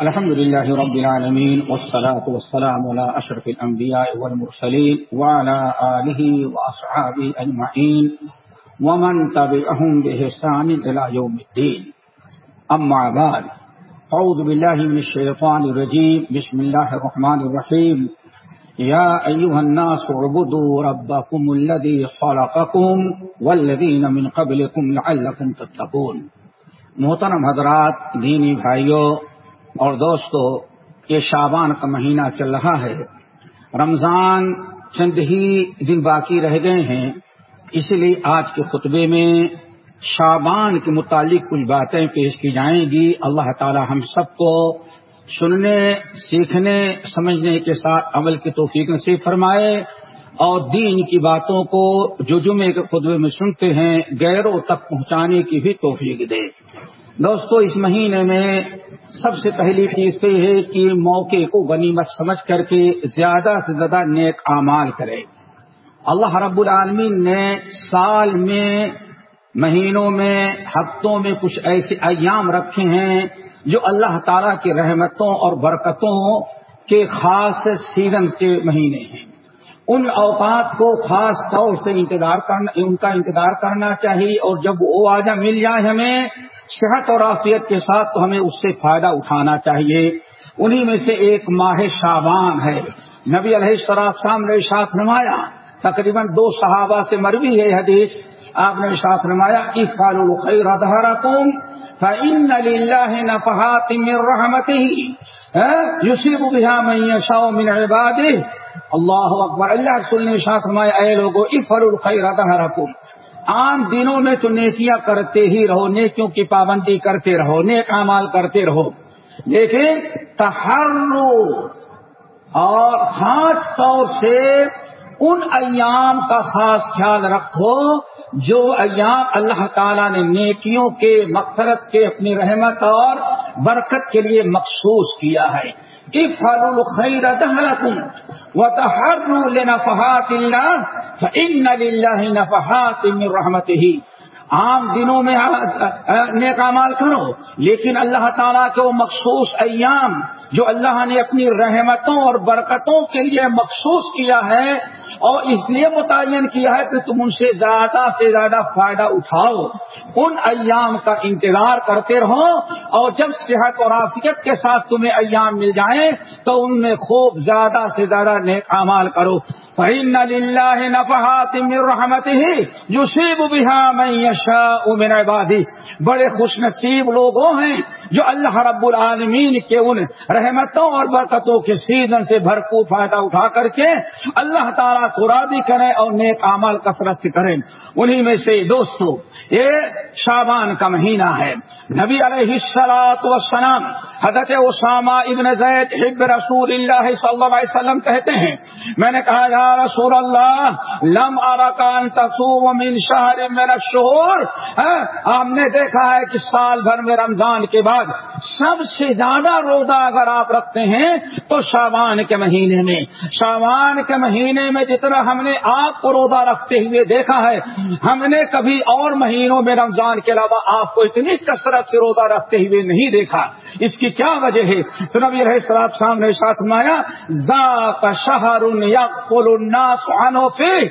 الحمد لله رب العالمين والصلاة والسلام على أشرف الأنبياء والمرسلين وعلى آله وأصحابه أجمعين ومن تبعهم بإحسان إلى يوم الدين. أما بعد، أعوذ بالله من الشيطان الرجيم. بسم الله الرحمن الرحيم. يا أيها الناس اعبدوا ربكم الذي خلقكم والذين من قبلكم لعلكم تتقون. محترم حضرات، دینی بھائیوں اور دوستو، یہ شابان کا مہینہ چل رہا ہے۔ رمضان چند ہی دن باقی رہ گئے ہیں، اس لیے آج کے خطبے میں شابان کے متعلق کچھ باتیں پیش کی جائیں گی۔ اللہ تعالی ہم سب کو سننے، سیکھنے، سمجھنے کے ساتھ عمل کی توفیق نصیب فرمائے۔ اور دین کی باتوں کو جو جمعے کے خطبے میں سنتے ہیں، غیروں تک پہنچانے کی بھی توفیق دے۔ دوستو، اس مہینے میں سب سے پہلی چیز یہ ہے کہ موقع کو غنیمت سمجھ کر کے زیادہ سے زیادہ نیک اعمال کرے۔ اللہ رب العالمین نے سال میں، مہینوں میں، ہفتوں میں کچھ ایسے ایام رکھے ہیں جو اللہ تعالی کی رحمتوں اور برکتوں کے خاص سیزن کے مہینے ہیں۔ ان اوقات کو خاص طور سے انتظار کرنا، ان کا انتظار کرنا چاہیے اور جب وہ آجا مل جائے ہمیں صحت اور عافیت کے ساتھ تو ہمیں اس سے فائدہ اٹھانا چاہیے۔ انہی میں سے ایک ماہ شابان ہے۔ نبی علیہ السلام شام نے ساتھ نمایا تقریباً دو صحابہ سے مروی ہے حدیث۔ آپ نے ساتھ نمایا افال الخیر ادہرکم فإن لله نفحات من یوسیب بها من يشاء من عباده۔ اللہ اکبر۔ اللہ رسول نے ساتھ نمایا اے لوگوں افل الخیر ادہرکم عام دنوں میں تو نیکیاں کرتے ہی رہو، نیکیوں کی پابندی کرتے رہو، نیک اعمال کرتے رہو۔ لیکن تحرو اور خاص طور سے ان ایام کا خاص خیال رکھو جو ایام اللہ تعالیٰ نے نیکیوں کے مقصرت کے، اپنی رحمت اور برکت کے لیے مخصوص کیا ہے۔ افعلوا الخير دهلكم وتحروا لنفحات الله فإن لله نفحات من رحمته۔ عام دنوں میں نیک مال کرو، لیکن اللہ تعالیٰ کے وہ مخصوص ایام جو اللہ نے اپنی رحمتوں اور برکتوں کے لیے مخصوص کیا ہے اور اس لیے متعین کیا ہے کہ تم ان سے زیادہ سے زیادہ فائدہ اٹھاؤ۔ ان ایام کا انتظار کرتے رہو اور جب صحت اور عافیت کے ساتھ تمہیں ایام مل جائیں تو ان میں خوب زیادہ سے زیادہ نیک اعمال کرو۔ فإن لله نفحات من رحمته يصيب بها من يشاء من عباده بڑے خوش نصیب لوگوں ہیں جو اللہ رب العالمین کے ان رحمتوں اور برکتوں کے سیزن سے بھرپور فائدہ اٹھا کر کے اللہ تعالیٰ کو راضی کریں اور نیک اعمال کثرت کریں۔ انہی میں سے دوستو، یہ شابان کا مہینہ ہے۔ نبی علیہ السلاط وسلام حضرت اسامہ ابن زید حب رسول اللہ صلی اللہ علیہ وسلم کہتے ہیں، میں نے کہا یا رسول اللہ، لم ارکان تصوم من شہر من الشہور۔ ہاں، آپ نے دیکھا ہے کہ سال بھر میں رمضان کے بعد سب سے زیادہ روزہ اگر آپ رکھتے ہیں تو شابان کے مہینے میں۔ شابان کے مہینے میں جتنا ہم نے آپ کو روزہ رکھتے ہوئے دیکھا ہے، ہم نے کبھی اور مہینوں میں رمضان کے علاوہ آپ کو اتنی کثرت سے روزہ رکھتے ہوئے نہیں دیکھا۔ اس کی کیا وجہ ہے؟ تو نبی رہے سلاب سامنے ساتھ مایا ذاک شہر یقل الناس عنه فيه،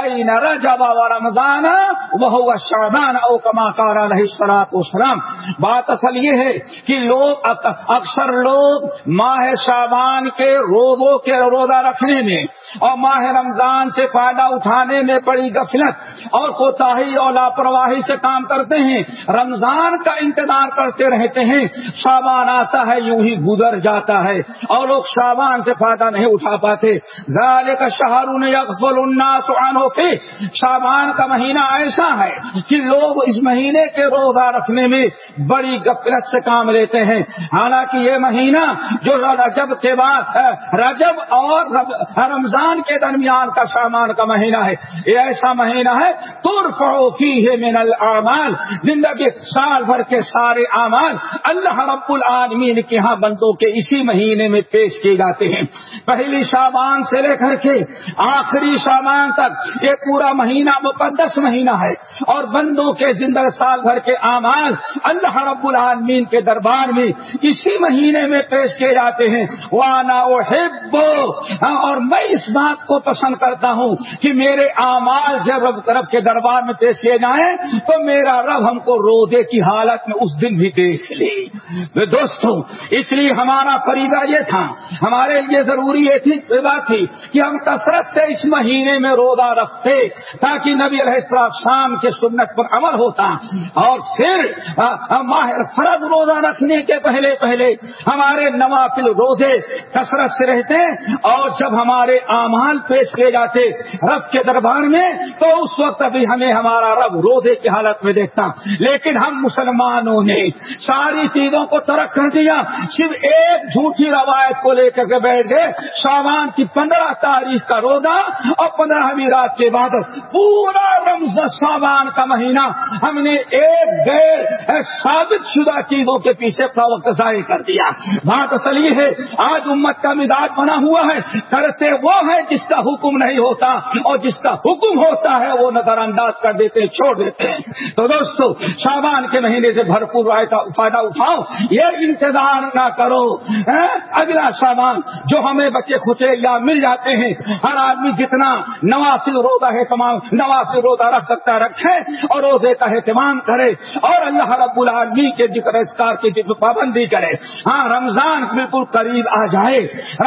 بين رجب ورمضان وهو شعبان او كما قال عليه الصلاه والسلام. بات اصل یہ ہے کہ لوگ اکثر لوگ ماہ شعبان کے روزوں کے روزہ رکھنے میں اور ماہ رمضان سے فائدہ اٹھانے میں بڑی غفلت اور کوتاہی اور لاپرواہی سے کام کرتے ہیں۔ رمضان کا انتظار کرتے رہتے ہیں۔ شابان آتا ہے، یوں ہی گزر جاتا ہے اور لوگ شابان سے فائدہ نہیں اٹھا پاتے۔ ذالک شہرون یغفل الناس عنہ فی شابان کا مہینہ ایسا ہے کہ لوگ اس مہینے کے روزہ رکھنے میں بڑی غفلت سے کام لیتے ہیں۔ حالانکہ یہ مہینہ جو رجب کے بعد رجب اور رمضان کے درمیان کا شامان کا مہینہ ہے۔ یہ ایسا مہینہ ہے، ترفع فیہ من الاعمال زندگی سال بھر کے سارے اعمال اللہ رب العالمین کے ہاں بندوں کے اسی مہینے میں پیش کیے جاتے ہیں۔ پہلی شابان سے لے کر کے آخری شابان تک یہ پورا مہینہ مقدس مہینہ ہے اور بندوں کے زندہ سال بھر کے اعمال اللہ رب العالمین کے دربار میں اسی مہینے میں پیش کیے جاتے ہیں۔ وانا ہاں، اور میں اس بات کو پسند کرتا ہوں کہ میرے اعمال جب رب رب کے دربار میں پیش کیے جائیں تو میرا رب ہم کو روزے کی حالت میں اس دن بھی دیکھ لے۔ دوستوں، اس لیے ہمارا فریدہ یہ تھا، ہمارے لیے ضروری یہ تھی تھی کہ ہم کثرت سے اس مہینے میں روزہ رکھتے تاکہ نبی علیہ السلام شام کے سنت پر عمل ہوتا اور پھر فرض روزہ رکھنے کے پہلے پہلے ہمارے نوافل روزے کثرت سے رہتے اور جب ہمارے اعمال پیش کیے جاتے رب کے دربار میں، تو اس وقت ابھی ہمیں ہمارا رب روزے کی حالت میں دیکھتا۔ لیکن ہم مسلمانوں نے ساری چیزوں کو ترک کر دیا، صرف ایک جھوٹی روایت کو لے کر کے بیٹھ گئے۔ سامان کی پندرہ تاریخ کا روزہ اور پندرہویں رات کے بعد پورا رمض سامان کا مہینہ ہم نے ایک غیر ثابت شدہ چیزوں کے پیچھے اپنا وقت ضائع کر دیا۔ بات اصل یہ ہے، آج امت کا مزاج بنا ہوا ہے۔ کرتے وہ ہے جس کا حکم نہیں ہوتا اور جس کا حکم ہوتا ہے وہ نظر انداز کر دیتے، چھوڑ دیتے ہیں۔ تو دوستو شابان کے مہینے سے بھرپور فائدہ اٹھاؤ، یہ انتظار نہ کرو۔ ہاں، اگلا سامان جو ہمیں بچے خوشے یا مل جاتے ہیں۔ ہر آدمی جتنا نوافل روزہ ہے تمام نوافل روزہ رکھ سکتا رکھے اور روزے کا اہتمام کرے۔ اور اللہ رب العالمی کے ذکر اسکار کی پابندی کرے۔ ہاں رمضان بالکل قریب آ جائے۔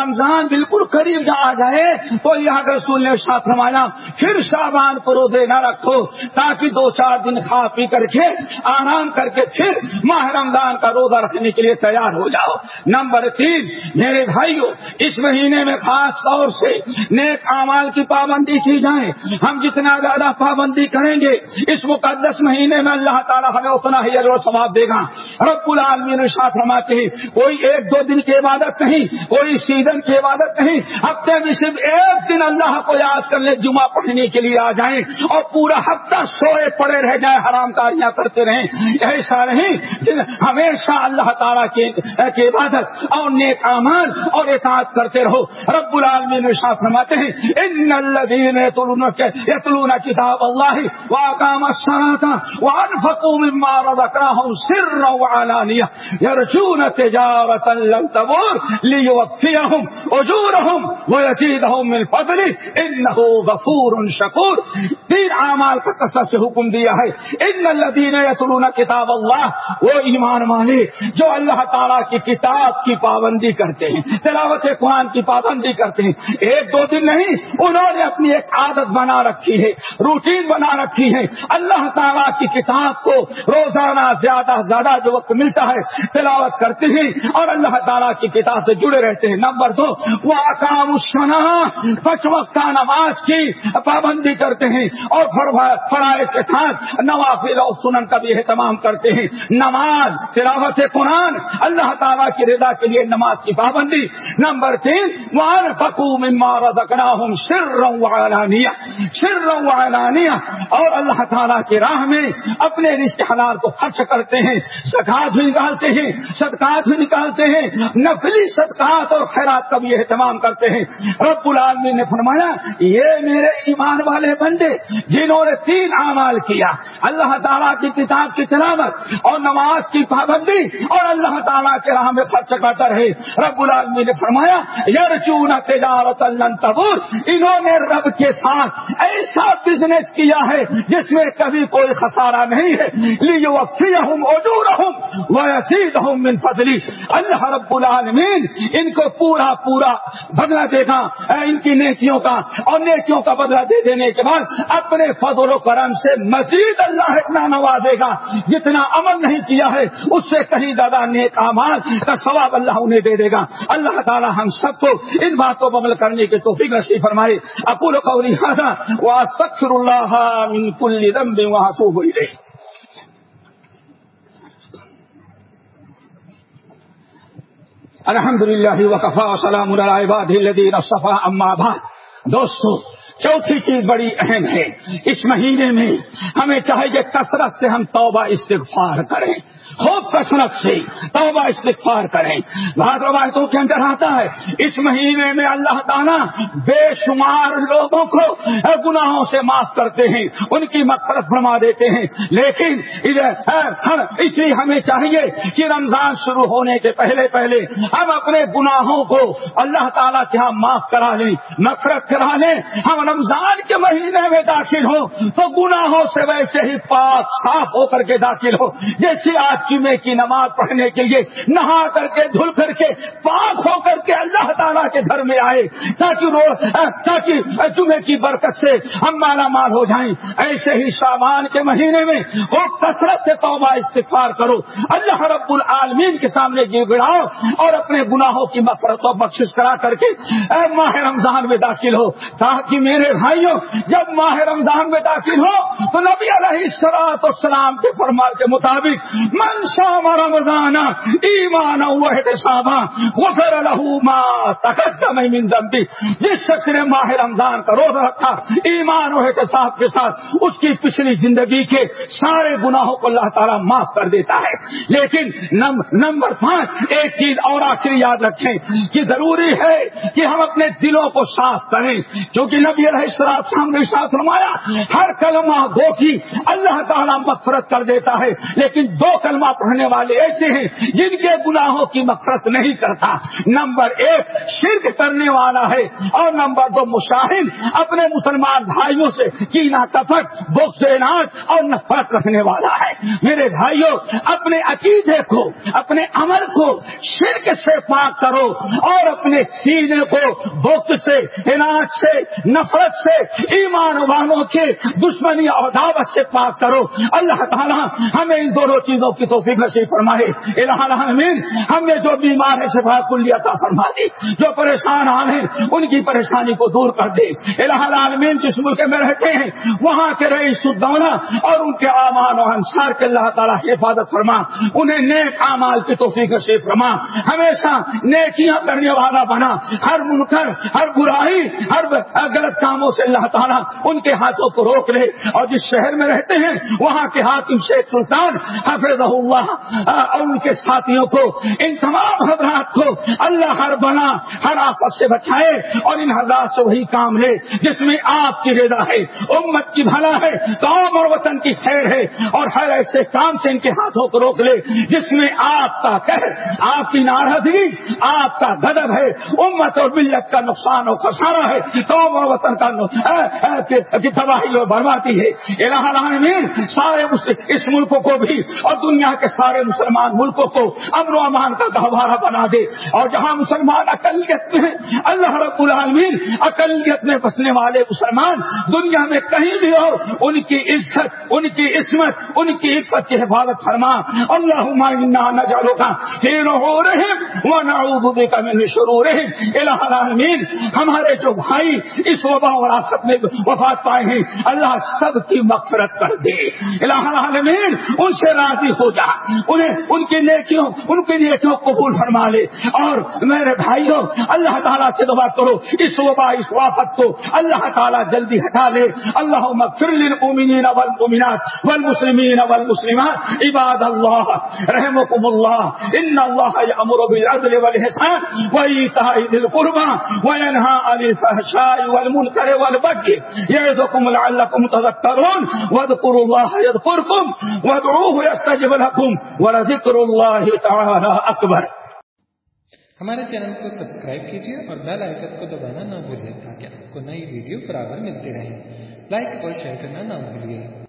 رمضان بالکل قریب آ جائے۔ تو یہاں رسول نے ساتھ رمایا پھر شابان کو روزے نہ رکھو تاکہ دو چار دن کھا پی کر کے آرام کر کے پھر ماہ رمضان کا روزہ رکھنے کے لیے تیار ہو جاؤ۔ نمبر تین، میرے بھائیوں اس میں مہینے میں خاص طور سے نیک اعمال کی پابندی کی جائے۔ ہم جتنا زیادہ پابندی کریں گے، اس مقدس مہینے میں اللہ تعالیٰ ہمیں اتنا ہی اور ثواب دے گا۔ رب العالمین ساتھ رماتے ہیں، کوئی ایک دو دن کی عبادت نہیں، کوئی سیزن کی عبادت نہیں، ہفتے میں صرف ایک دن اللہ کو یاد کر لے، جمعہ پڑھنے کے لیے آ جائیں اور پورا ہفتہ سوئے پڑے رہ جائیں، حرام کاریاں کرتے رہیں۔ ایسا نہیں ہمیشہ اللہ تعالیٰ کی عبادت اور نیک اعمال اور اطاعت کرتے رہو۔ رب العالمین شاہ فرماتے ہیں، ان الذين يتلون يتلون كتاب الله واقاموا الصلاه وانفقوا مما رزقناهم سرا وعلانيه يرجون تجاره لن تبور ليوفيهم اجورهم ويزيدهم من فضله انه غفور شكور تین اعمال کا کثرت سے حکم دیا ہے۔ ان الذين يتلون كتاب الله وہ ایمان والے، جو اللہ تعالی کی کتاب کی پابندی کرتے ہیں۔ تلاوت قرآن کی پابندی کرتے ہیں۔ ایک دو دن نہیں، انہوں نے اپنی ایک عادت بنا رکھی ہے، روٹین بنا رکھی ہے۔ اللہ تعالیٰ کی کتاب کو روزانہ زیادہ زیادہ جو وقت ملتا ہے، تلاوت کرتے ہیں اور اللہ تعالیٰ کی کتاب سے جڑے رہتے ہیں۔ نمبر دو وہ اکام پچ وقت نماز کی پابندی کرتے ہیں اور فرائض کے ساتھ نوافل اور سنن کا بھی اہتمام کرتے ہیں۔ نماز، تلاوت قرآن، اللہ تعالیٰ کی رضا کے لیے نماز کی پابندی۔ نمبر تین وان فکو مارا دکنا ہوں سر رنگانیہ سر اور اللہ تعالیٰ کی راہ میں اپنے رشتے حلال کو خرچ کرتے ہیں سکاط بھی نکالتے ہیں، صدقات بھی نکالتے ہیں۔ نفلی صدقات اور خیرات کا بھی اہتمام کرتے ہیں۔ رب العالمین نے فرمایا، یہ میرے ایمان والے بندے جنہوں نے تین اعمال کیا، اللہ تعالیٰ کی کتاب کی تلاوت اور نماز کی پابندی اور اللہ تعالیٰ کے راہ میں خرچ کرتا رہے۔ رب العالمین نے فرمایا یار چون تجارت تبور. انہوں نے رب کے ساتھ ایسا بزنس کیا ہے جس میں کبھی کوئی خسارہ نہیں ہے. لیو ہوں اجور ہوں وہ ہوں من فضلی اللہ رب العالمین، ان کو پورا پورا بدلا دے گا ان کی نیکیوں کا اور نیکیوں کا بدلا دے دینے کے بعد اپنے فضل و کرم سے مزید اللہ اتنا نوازے گا. جتنا عمل نہیں کیا ہے، اس سے کہیں زیادہ نیک اعمال کا ثواب اللہ انہیں دے دے گا. اللہ تعالی ہم سب کو ان باتوں پر عمل کرنے کے توفیق نصیب فرمائے۔ اپول قوری ہاں وہ اللہ من کل ذنب وہاں سو ہوئی رہے الحمد للہ وقفا سلام الدین صفا اما بعد۔ دوستو چوتھی چیز بڑی اہم ہے، اس مہینے میں ہمیں چاہیے کثرت سے ہم توبہ استغفار کریں۔ خوب کثرت سے توبہ استغفار کریں۔ بعض روایتوں کے اندر آتا ہے، اس مہینے میں اللہ تعالیٰ بے شمار لوگوں کو گناہوں سے معاف کرتے ہیں، ان کی مقصد فرما دیتے ہیں۔ لیکن اس لیے ہمیں چاہیے کہ رمضان شروع ہونے کے پہلے پہلے ہم اپنے گناہوں کو اللہ تعالیٰ کے ہاں معاف کرا لیں نفرت کرا لیں۔ ہم رمضان کے مہینے میں داخل ہوں تو گناہوں سے ویسے ہی پاک صاف ہو کر کے داخل ہو۔ جیسے آج جمعے کی نماز پڑھنے کے لیے نہا کر کے، دھل کر کے، پاک ہو کر کے اللہ تعالیٰ کے گھر میں آئے، تاکہ تاکہ جمعے کی برکت سے ہم مالا مال ہو جائیں۔ ایسے ہی سامان کے مہینے میں وہ کثرت سے توبہ استغفار کرو۔ اللہ رب العالمین کے سامنے جی گر گڑاؤ اور اپنے گناہوں کی مفرت و بخش کرا کر کے، اے ماہ رمضان میں داخل ہو، تاکہ میرے بھائیوں، جب ماہ رمضان میں داخل ہو، تو نبی علیہ السلام السلام کے فرمان کے مطابق، من شام رمضان ایمان غفر له ما تقدم من ذنبی جس شخص نے ماہ رمضان کا روزہ رکھا، ایمان و احتساب کے ساتھ، اس کی پچھلی زندگی کے سارے گناہوں کو اللہ تعالیٰ معاف کر دیتا ہے۔ لیکن نمبر پانچ، ایک چیز اور آخری یاد رکھیں کہ ضروری ہے کہ ہم اپنے دلوں کو صاف کریں۔ کیونکہ نبی علیہ السلام سامنے ساتھ فرمایا، ہر کلمہ دو کی اللہ تعالیٰ مغفرت کر دیتا ہے، لیکن دو کلمہ پڑھنے والے ایسے ہیں جن کے گناہوں کی مغفرت نہیں کرتا۔ نمبر ایک، شرک کرنے والا ہے۔ اور نمبر دو، مشاہد، اپنے مسلمان بھائیوں سے کینا کپٹ بخش اور نفرت رکھنے والا ہے۔ میرے بھائیوں، اپنے عقیدے کو، اپنے عمل کو شرک سے پاک کرو اور اپنے سینے کو بخت سے، اناج سے، نفرت سے ایمان والوں کے دشمنی اور دعوت سے پاک کرو۔ اللہ تعالیٰ ہمیں ان دونوں چیزوں کی توفیق نصیب فرمائے۔ الہ العالمین، ہم نے جو بیمار ہے، شفا کلی عطا فرما دی۔ جو پریشان آ ہیں، ان کی پریشانی کو دور کر دے۔ الہ العالمین، جس ملک میں رہتے ہیں، وہاں کے رئیس الدولہ اور ان کے امان و انصار کے اللہ تعالیٰ حفاظت فرما۔ انہیں نیک اعمال کی توفیق نصیب فرما۔ ہمیشہ نیکیاں کرنے والا بنا۔ ہر منکر، ہر برائی، ہر غلط کاموں سے اللہ تعالیٰ ان کے ہاتھوں کو روک لے اور جس شہر میں رہتے ہیں، وہاں کے ہاتھ شیخ سلطان حفظ اللہ اور ان کے ساتھیوں کو، ان تمام حضرات کو اللہ ہر بنا، ہر آفت سے بچائے اور ان حضرات سے وہی کام لے جس میں آپ کی رضا ہے، امت کی بھلا ہے، قوم اور وطن کی خیر ہے اور ہر ایسے کام سے ان کے ہاتھوں کو روک لے جس میں آپ کا آپ کی ناراضگی، آپ کا گدب ہے، امت اور ملت کا نقصان اور خسارا ہے، قوم اور وطن کا تباہی اور بربادی ہے۔ العالمین سارے اس ملک کو بھی اور دنیا کے سارے مسلمان ملکوں کو امن و امان کا گہوارہ بنا دے۔ اور جہاں مسلمان اقلیت میں اللہ رب العالمین اقلیت میں بسنے والے مسلمان دنیا میں کہیں بھی ہو، ان کی عزت، ان کی عصمت، ان کی عزت کی حفاظت فرما۔ اللہ نجالوں کا ہیرو ہو رہے وہ نہ کا میں شروع رہے الہ العالمین، ہمارے جو بھائی اس وقت وبا وراثت میں وفات پائے ہیں۔ اللہ سب کی مغفرت کر دے۔ الہ العالمین، ان سے راضی ہو جا۔ انہیں ان کی نیکیوں، ان کی نیکیوں قبول فرما لے۔ اور میرے بھائیوں، اللہ تعالیٰ سے دعا کرو، اس وبا، اس وافت کو اللہ تعالیٰ جلدی ہٹا لے۔ اللہ مغفر للمؤمنین والمؤمنات والمسلمین والمسلمات۔ عباد اللہ رحمكم اللہ۔ ان اللہ یامر بالعدل والحسان وایتاء ذی القربى وینھا عن الفحشاء والمنکر۔ والبغي یعظکم لعلکم تذکرون۔ واذکروا اللہ یذکرکم۔ وادعوه یستجب لكم ولذکر اللہ تعالی اکبر۔ ہمارے چینل کو سبسکرائب کیجیے اور بیل آئکن کو دبانا نہ بھولیں تاکہ آپ کو نئی ویڈیو برابر ملتی رہیں۔ لائک اور شیئر کرنا نہ بھولیے